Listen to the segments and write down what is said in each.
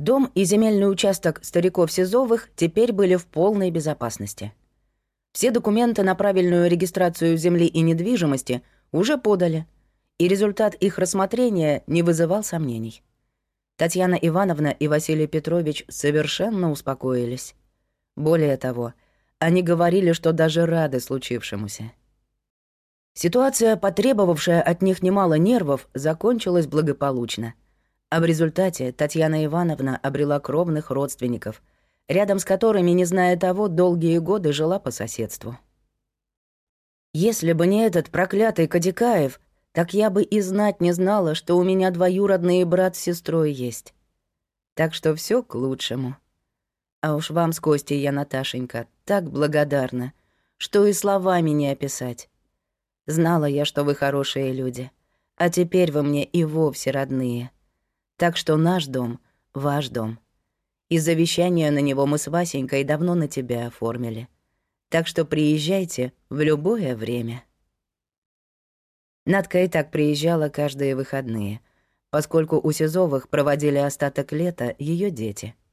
Дом и земельный участок стариков Сизовых теперь были в полной безопасности. Все документы на правильную регистрацию земли и недвижимости уже подали, и результат их рассмотрения не вызывал сомнений. Татьяна Ивановна и Василий Петрович совершенно успокоились. Более того, они говорили, что даже рады случившемуся. Ситуация, потребовавшая от них немало нервов, закончилась благополучно. А в результате Татьяна Ивановна обрела кровных родственников, рядом с которыми, не зная того, долгие годы жила по соседству. Если бы не этот проклятый Кадикаев, так я бы и знать не знала, что у меня двоюродный брат с сестрой есть. Так что все к лучшему. А уж вам с Костей я, Наташенька, так благодарна, что и словами не описать. Знала я, что вы хорошие люди, а теперь вы мне и вовсе родные. Так что наш дом — ваш дом. И завещание на него мы с Васенькой давно на тебя оформили. Так что приезжайте в любое время. Надка и так приезжала каждые выходные, поскольку у Сизовых проводили остаток лета ее дети —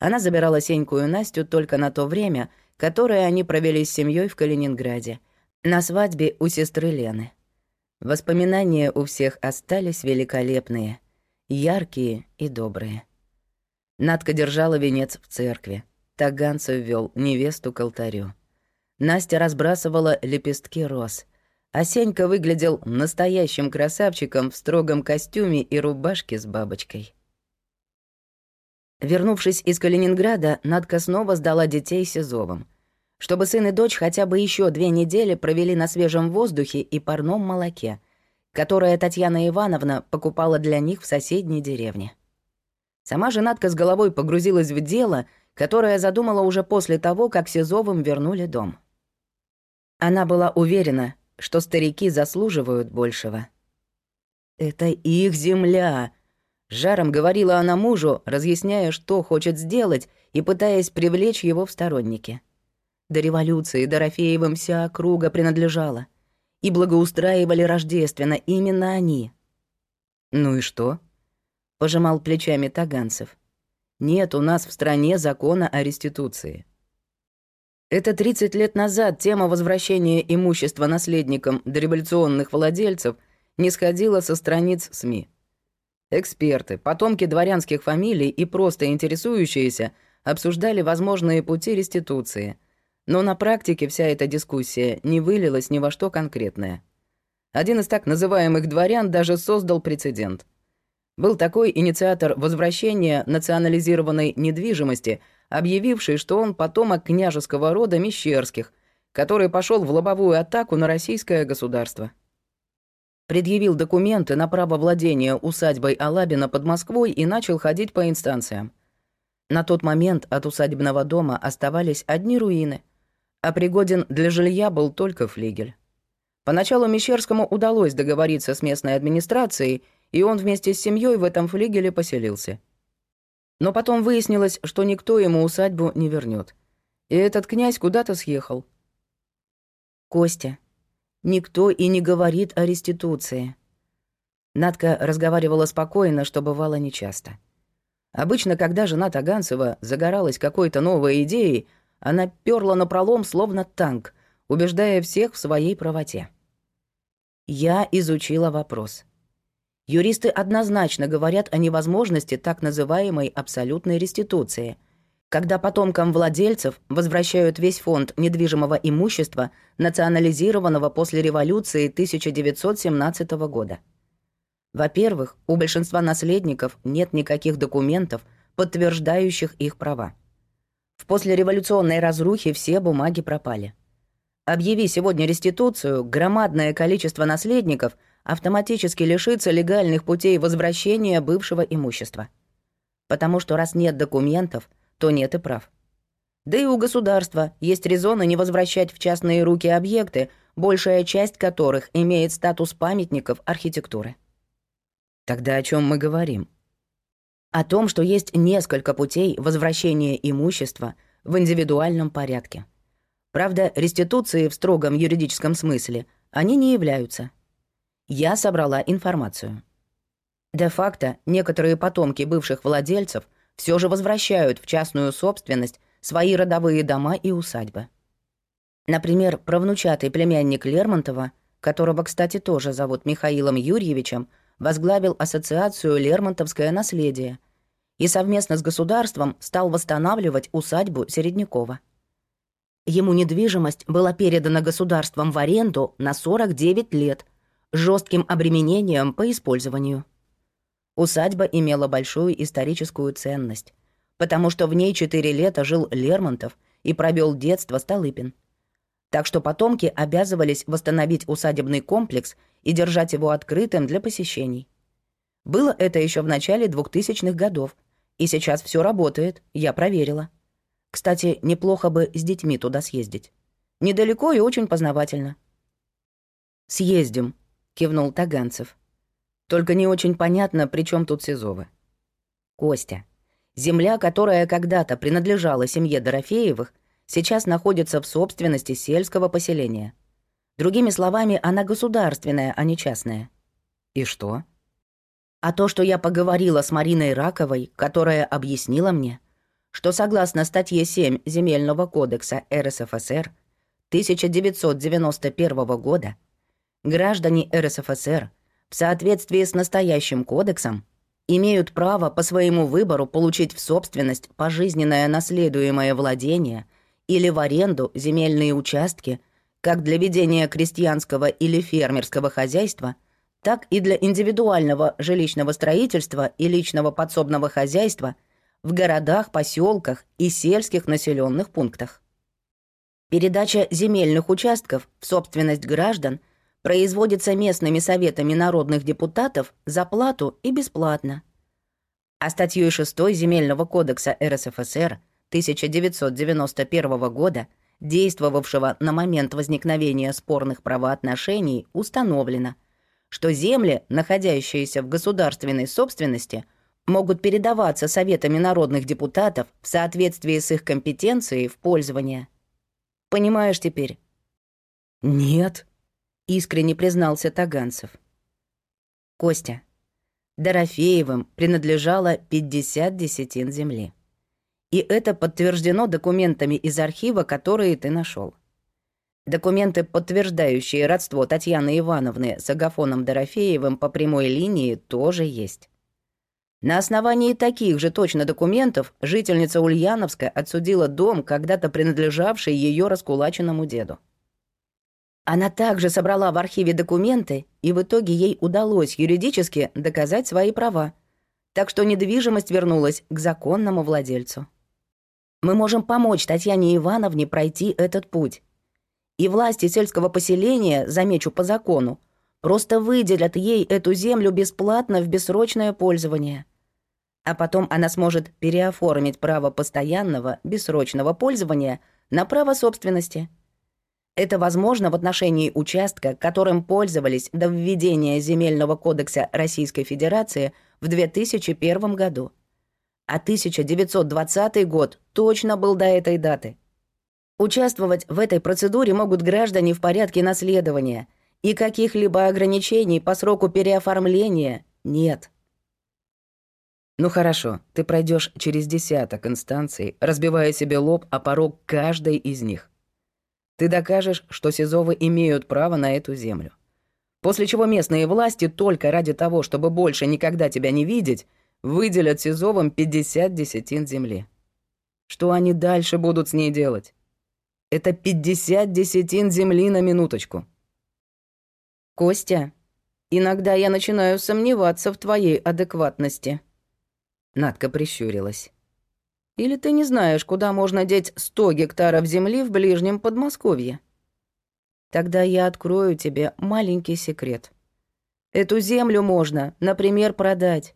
она забирала Сеньку и Настю только на то время, которое они провели с семьей в Калининграде, на свадьбе у сестры Лены. Воспоминания у всех остались великолепные, яркие и добрые. Надка держала венец в церкви. Таганцев вел невесту к алтарю. Настя разбрасывала лепестки роз, а Сенька выглядел настоящим красавчиком в строгом костюме и рубашке с бабочкой. Вернувшись из Калининграда, Надка снова сдала детей Сизовым, чтобы сын и дочь хотя бы еще две недели провели на свежем воздухе и парном молоке, которое Татьяна Ивановна покупала для них в соседней деревне. Сама же Надка с головой погрузилась в дело, которое задумала уже после того, как Сизовым вернули дом. Она была уверена, что старики заслуживают большего. «Это их земля», Жаром говорила она мужу, разъясняя, что хочет сделать, и пытаясь привлечь его в сторонники. До революции Дорофеевым вся округа принадлежала. И благоустраивали Рождественно именно они. «Ну и что?» — пожимал плечами Таганцев. «Нет у нас в стране закона о реституции». Это 30 лет назад тема возвращения имущества наследникам дореволюционных владельцев не сходила со страниц СМИ. Эксперты, потомки дворянских фамилий и просто интересующиеся обсуждали возможные пути реституции. Но на практике вся эта дискуссия не вылилась ни во что конкретное. Один из так называемых дворян даже создал прецедент. Был такой инициатор возвращения национализированной недвижимости, объявивший, что он потомок княжеского рода Мещерских, который пошел в лобовую атаку на российское государство предъявил документы на право владения усадьбой Алабина под Москвой и начал ходить по инстанциям. На тот момент от усадебного дома оставались одни руины, а пригоден для жилья был только флигель. Поначалу Мещерскому удалось договориться с местной администрацией, и он вместе с семьей в этом флигеле поселился. Но потом выяснилось, что никто ему усадьбу не вернет, И этот князь куда-то съехал. «Костя, Никто и не говорит о реституции. Надка разговаривала спокойно, что бывало нечасто. Обычно, когда жена Таганцева загоралась какой-то новой идеей, она пёрла на пролом словно танк, убеждая всех в своей правоте. Я изучила вопрос. Юристы однозначно говорят о невозможности так называемой абсолютной реституции — когда потомкам владельцев возвращают весь фонд недвижимого имущества, национализированного после революции 1917 года. Во-первых, у большинства наследников нет никаких документов, подтверждающих их права. В послереволюционной разрухе все бумаги пропали. Объяви сегодня реституцию, громадное количество наследников автоматически лишится легальных путей возвращения бывшего имущества. Потому что раз нет документов – то нет и прав. Да и у государства есть резоны не возвращать в частные руки объекты, большая часть которых имеет статус памятников архитектуры. Тогда о чем мы говорим? О том, что есть несколько путей возвращения имущества в индивидуальном порядке. Правда, реституции в строгом юридическом смысле они не являются. Я собрала информацию. Де-факто некоторые потомки бывших владельцев – все же возвращают в частную собственность свои родовые дома и усадьбы. Например, правнучатый племянник Лермонтова, которого, кстати, тоже зовут Михаилом Юрьевичем, возглавил ассоциацию «Лермонтовское наследие» и совместно с государством стал восстанавливать усадьбу Середнякова. Ему недвижимость была передана государством в аренду на 49 лет с жестким обременением по использованию. Усадьба имела большую историческую ценность, потому что в ней четыре лета жил Лермонтов и провел детство Столыпин. Так что потомки обязывались восстановить усадебный комплекс и держать его открытым для посещений. Было это еще в начале 2000-х годов, и сейчас все работает, я проверила. Кстати, неплохо бы с детьми туда съездить. Недалеко и очень познавательно. «Съездим», — кивнул Таганцев. Только не очень понятно, при чем тут Сизовы. Костя. Земля, которая когда-то принадлежала семье Дорофеевых, сейчас находится в собственности сельского поселения. Другими словами, она государственная, а не частная. И что? А то, что я поговорила с Мариной Раковой, которая объяснила мне, что согласно статье 7 Земельного кодекса РСФСР 1991 года, граждане РСФСР – в соответствии с настоящим кодексом, имеют право по своему выбору получить в собственность пожизненное наследуемое владение или в аренду земельные участки как для ведения крестьянского или фермерского хозяйства, так и для индивидуального жилищного строительства и личного подсобного хозяйства в городах, поселках и сельских населенных пунктах. Передача земельных участков в собственность граждан – производится местными советами народных депутатов за плату и бесплатно. А статьей 6 Земельного кодекса РСФСР 1991 года, действовавшего на момент возникновения спорных правоотношений, установлено, что земли, находящиеся в государственной собственности, могут передаваться советами народных депутатов в соответствии с их компетенцией в пользование. Понимаешь теперь? «Нет», искренне признался Таганцев. Костя, Дорофеевым принадлежало 50 десятин земли. И это подтверждено документами из архива, которые ты нашел. Документы, подтверждающие родство Татьяны Ивановны с Агафоном Дорофеевым по прямой линии, тоже есть. На основании таких же точно документов жительница Ульяновска отсудила дом, когда-то принадлежавший ее раскулаченному деду. Она также собрала в архиве документы, и в итоге ей удалось юридически доказать свои права. Так что недвижимость вернулась к законному владельцу. Мы можем помочь Татьяне Ивановне пройти этот путь. И власти сельского поселения, замечу по закону, просто выделят ей эту землю бесплатно в бессрочное пользование. А потом она сможет переоформить право постоянного бессрочного пользования на право собственности – это возможно в отношении участка, которым пользовались до введения Земельного кодекса Российской Федерации в 2001 году. А 1920 год точно был до этой даты. Участвовать в этой процедуре могут граждане в порядке наследования, и каких-либо ограничений по сроку переоформления нет. Ну хорошо, ты пройдешь через десяток инстанций, разбивая себе лоб о порог каждой из них. Ты докажешь, что Сизовы имеют право на эту землю. После чего местные власти только ради того, чтобы больше никогда тебя не видеть, выделят Сизовым 50 десятин земли. Что они дальше будут с ней делать? Это 50 десятин земли на минуточку. Костя, иногда я начинаю сомневаться в твоей адекватности. Надка прищурилась. Или ты не знаешь, куда можно деть 100 гектаров земли в ближнем Подмосковье? Тогда я открою тебе маленький секрет. Эту землю можно, например, продать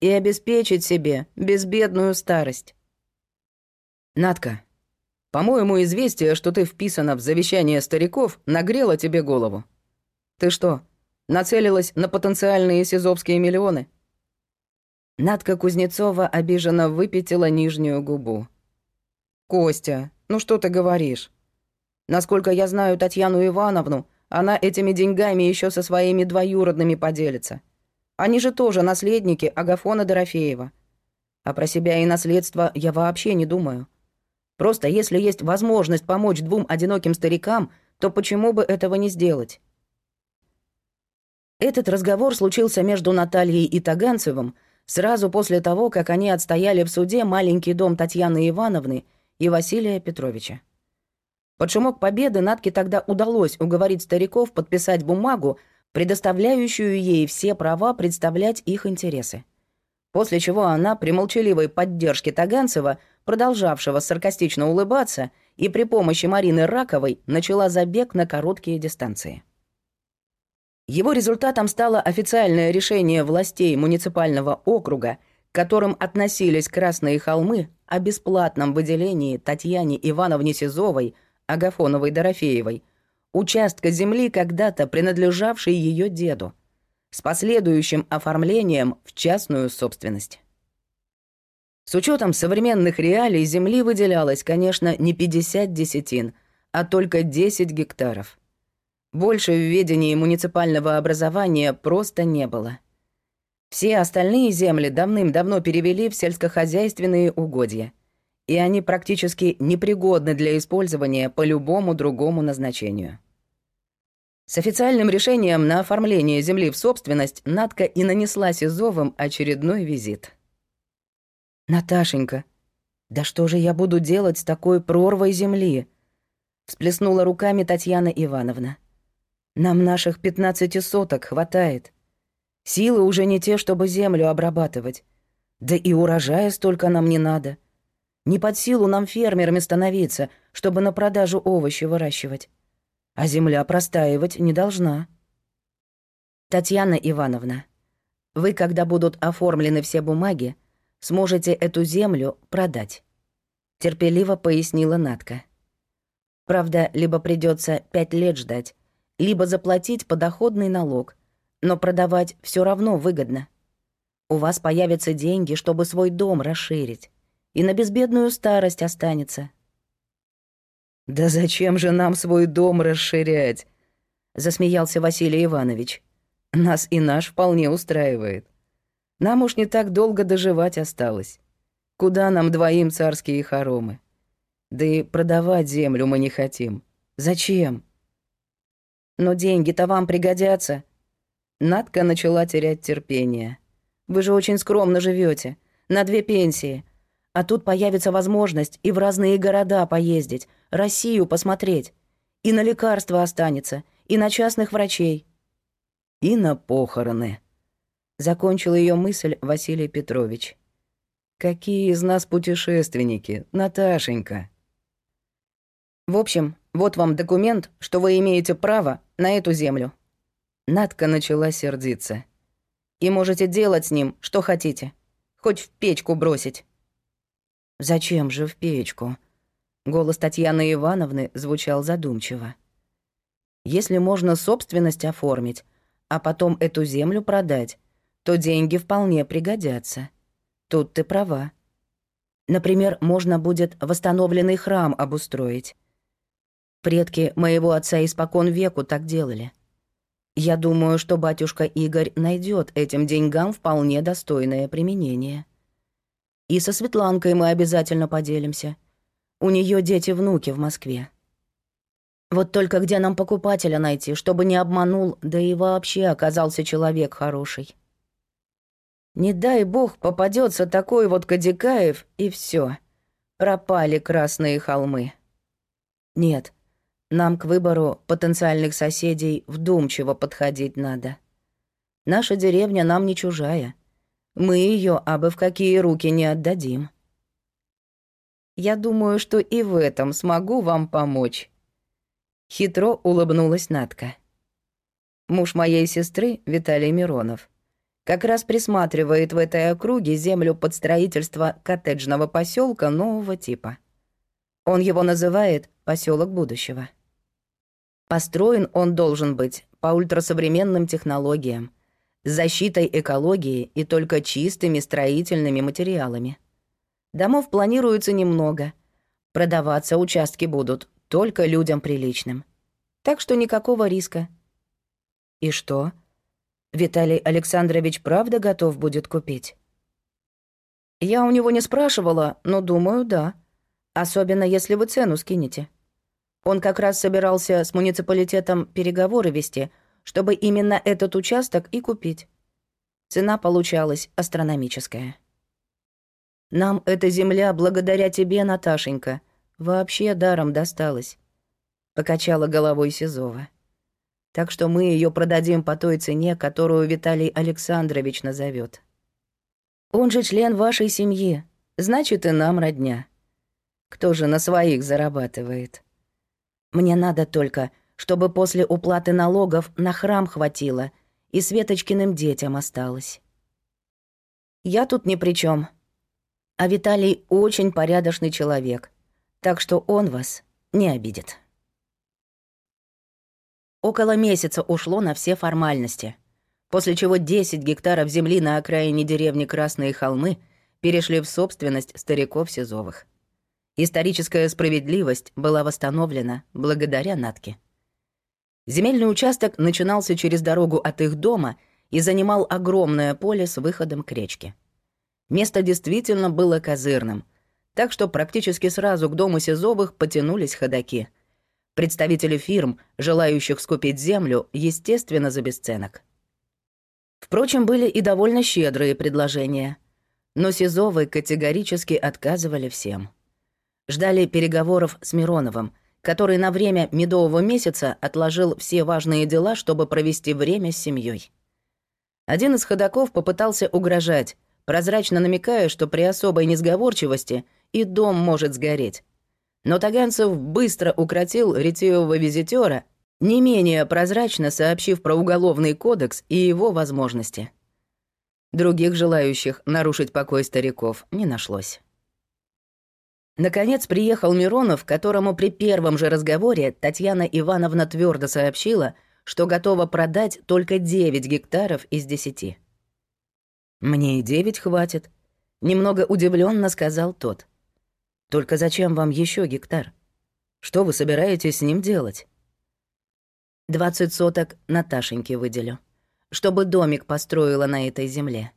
и обеспечить себе безбедную старость. Надка, по-моему, известие, что ты вписана в завещание стариков, нагрело тебе голову. Ты что, нацелилась на потенциальные сизовские миллионы? Надка Кузнецова обиженно выпятила нижнюю губу. «Костя, ну что ты говоришь? Насколько я знаю Татьяну Ивановну, она этими деньгами еще со своими двоюродными поделится. Они же тоже наследники Агафона Дорофеева. А про себя и наследство я вообще не думаю. Просто если есть возможность помочь двум одиноким старикам, то почему бы этого не сделать? Этот разговор случился между Натальей и Таганцевым сразу после того, как они отстояли в суде маленький дом Татьяны Ивановны и Василия Петровича. Под шумок победы Натке тогда удалось уговорить стариков подписать бумагу, предоставляющую ей все права представлять их интересы. После чего она, при молчаливой поддержке Таганцева, продолжавшего саркастично улыбаться, и при помощи Марины Раковой начала забег на короткие дистанции. Его результатом стало официальное решение властей муниципального округа, к которым относились Красные холмы, о бесплатном выделении Татьяне Ивановне Сизовой, Агафоновой Дорофеевой, участка земли, когда-то принадлежавшей ее деду, с последующим оформлением в частную собственность. С учетом современных реалий земли выделялось, конечно, не 50 десятин, а только 10 гектаров. Больше в ведении муниципального образования просто не было. Все остальные земли давным-давно перевели в сельскохозяйственные угодья, и они практически непригодны для использования по любому другому назначению. С официальным решением на оформление земли в собственность Надка и нанесла Сизовым очередной визит. «Наташенька, да что же я буду делать с такой прорвой земли?» всплеснула руками Татьяна Ивановна. Нам наших пятнадцати соток хватает. Силы уже не те, чтобы землю обрабатывать. Да и урожая столько нам не надо. Не под силу нам фермерами становиться, чтобы на продажу овощи выращивать. А земля простаивать не должна. Татьяна Ивановна, вы, когда будут оформлены все бумаги, сможете эту землю продать. Терпеливо пояснила Натка. Правда, либо придется пять лет ждать, либо заплатить подоходный налог, но продавать все равно выгодно. У вас появятся деньги, чтобы свой дом расширить, и на безбедную старость останется. «Да зачем же нам свой дом расширять?» — засмеялся Василий Иванович. «Нас и наш вполне устраивает. Нам уж не так долго доживать осталось. Куда нам двоим царские хоромы? Да и продавать землю мы не хотим. Зачем?» Но деньги-то вам пригодятся». Надка начала терять терпение. «Вы же очень скромно живете, на две пенсии. А тут появится возможность и в разные города поездить, Россию посмотреть. И на лекарства останется, и на частных врачей. И на похороны». Закончил ее мысль Василий Петрович. «Какие из нас путешественники, Наташенька?» В общем, вот вам документ, что вы имеете право на эту землю». Надка начала сердиться. «И можете делать с ним, что хотите. Хоть в печку бросить». «Зачем же в печку?» Голос Татьяны Ивановны звучал задумчиво. «Если можно собственность оформить, а потом эту землю продать, то деньги вполне пригодятся. Тут ты права. Например, можно будет восстановленный храм обустроить. Предки моего отца испокон веку так делали. Я думаю, что батюшка Игорь найдет этим деньгам вполне достойное применение. И со Светланкой мы обязательно поделимся. У нее дети-внуки в Москве. Вот только где нам покупателя найти, чтобы не обманул, да и вообще оказался человек хороший. Не дай бог попадется такой вот Кадикаев, и все. Пропали красные холмы. Нет, нам к выбору потенциальных соседей вдумчиво подходить надо. Наша деревня нам не чужая. Мы ее абы в какие руки не отдадим. Я думаю, что и в этом смогу вам помочь. Хитро улыбнулась Натка. Муж моей сестры, Виталий Миронов, как раз присматривает в этой округе землю под строительство коттеджного поселка нового типа. Он его называет поселок будущего. Построен он должен быть по ультрасовременным технологиям, защитой экологии и только чистыми строительными материалами. Домов планируется немного. Продаваться участки будут только людям приличным. Так что никакого риска. И что? Виталий Александрович правда готов будет купить? Я у него не спрашивала, но думаю, да. Особенно если вы цену скинете. Он как раз собирался с муниципалитетом переговоры вести, чтобы именно этот участок и купить. Цена получалась астрономическая. Нам эта земля благодаря тебе, Наташенька, вообще даром досталась. Покачала головой Сизова. Так что мы ее продадим по той цене, которую Виталий Александрович назовет. Он же член вашей семьи, значит, и нам родня. Кто же на своих зарабатывает? Мне надо только, чтобы после уплаты налогов на храм хватило и Светочкиным детям осталось. Я тут ни при чем. А Виталий очень порядочный человек, так что он вас не обидит. Около месяца ушло на все формальности, после чего 10 гектаров земли на окраине деревни Красные холмы перешли в собственность стариков Сизовых. Историческая справедливость была восстановлена благодаря Натке. Земельный участок начинался через дорогу от их дома и занимал огромное поле с выходом к речке. Место действительно было козырным, так что практически сразу к дому Сизовых потянулись ходаки. Представители фирм, желающих скупить землю, естественно, за бесценок. Впрочем, были и довольно щедрые предложения. Но Сизовы категорически отказывали всем ждали переговоров с Мироновым, который на время медового месяца отложил все важные дела, чтобы провести время с семьей. Один из ходаков попытался угрожать, прозрачно намекая, что при особой несговорчивости и дом может сгореть. Но Таганцев быстро укротил ретивого визитера, не менее прозрачно сообщив про уголовный кодекс и его возможности. Других желающих нарушить покой стариков не нашлось. Наконец приехал Миронов, которому при первом же разговоре Татьяна Ивановна твердо сообщила, что готова продать только 9 гектаров из 10. «Мне и 9 хватит», — немного удивленно сказал тот. «Только зачем вам еще гектар? Что вы собираетесь с ним делать?» «Двадцать соток Наташеньке выделю, чтобы домик построила на этой земле.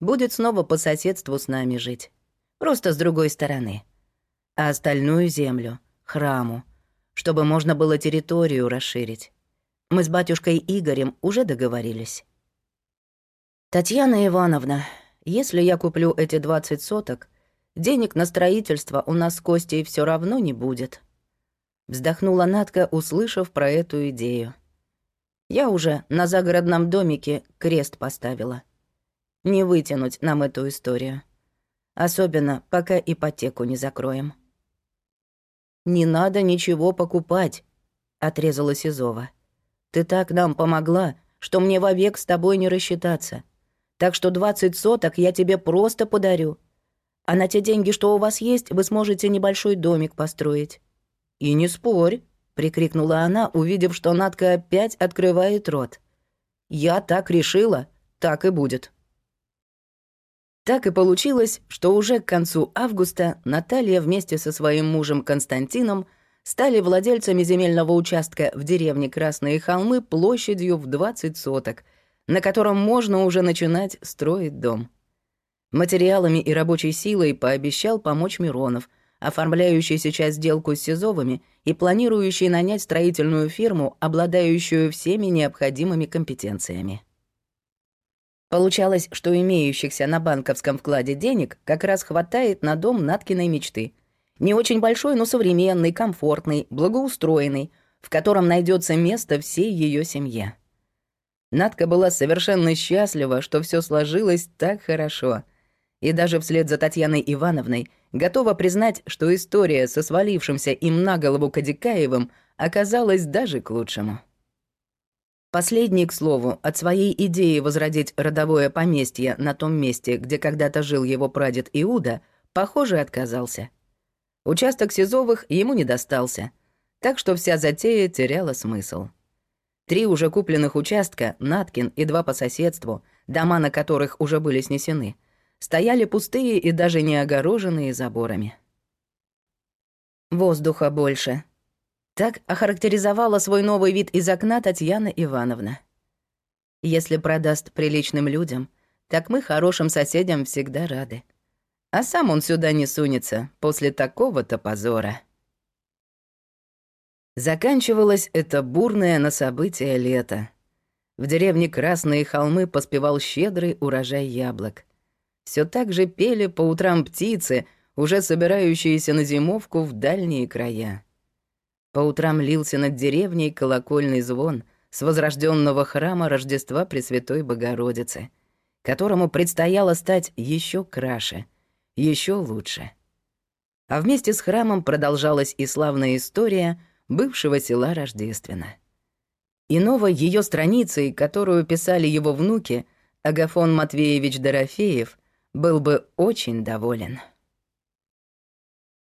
Будет снова по соседству с нами жить, просто с другой стороны» а остальную землю — храму, чтобы можно было территорию расширить. Мы с батюшкой Игорем уже договорились. «Татьяна Ивановна, если я куплю эти 20 соток, денег на строительство у нас с Костей все равно не будет». Вздохнула Натка, услышав про эту идею. «Я уже на загородном домике крест поставила. Не вытянуть нам эту историю. Особенно, пока ипотеку не закроем». «Не надо ничего покупать», — отрезала Сизова. «Ты так нам помогла, что мне вовек с тобой не рассчитаться. Так что двадцать соток я тебе просто подарю. А на те деньги, что у вас есть, вы сможете небольшой домик построить». «И не спорь», — прикрикнула она, увидев, что Надка опять открывает рот. «Я так решила, так и будет». Так и получилось, что уже к концу августа Наталья вместе со своим мужем Константином стали владельцами земельного участка в деревне Красные холмы площадью в 20 соток, на котором можно уже начинать строить дом. Материалами и рабочей силой пообещал помочь Миронов, оформляющий сейчас сделку с Сизовыми и планирующий нанять строительную фирму, обладающую всеми необходимыми компетенциями. Получалось, что имеющихся на банковском вкладе денег как раз хватает на дом Наткиной мечты. Не очень большой, но современный, комфортный, благоустроенный, в котором найдется место всей ее семье. Надка была совершенно счастлива, что все сложилось так хорошо. И даже вслед за Татьяной Ивановной готова признать, что история со свалившимся им на голову Кадикаевым оказалась даже к лучшему. Последний, к слову, от своей идеи возродить родовое поместье на том месте, где когда-то жил его прадед Иуда, похоже, отказался. Участок Сизовых ему не достался, так что вся затея теряла смысл. Три уже купленных участка, Наткин и два по соседству, дома на которых уже были снесены, стояли пустые и даже не огороженные заборами. «Воздуха больше», так охарактеризовала свой новый вид из окна Татьяна Ивановна. Если продаст приличным людям, так мы хорошим соседям всегда рады. А сам он сюда не сунется после такого-то позора. Заканчивалось это бурное на события лето. В деревне Красные холмы поспевал щедрый урожай яблок. Все так же пели по утрам птицы, уже собирающиеся на зимовку в дальние края. По утрам лился над деревней колокольный звон с возрожденного храма Рождества Пресвятой Богородицы, которому предстояло стать еще краше, еще лучше. А вместе с храмом продолжалась и славная история бывшего села Рождественно. И новой ее страницей, которую писали его внуки, Агафон Матвеевич Дорофеев, был бы очень доволен.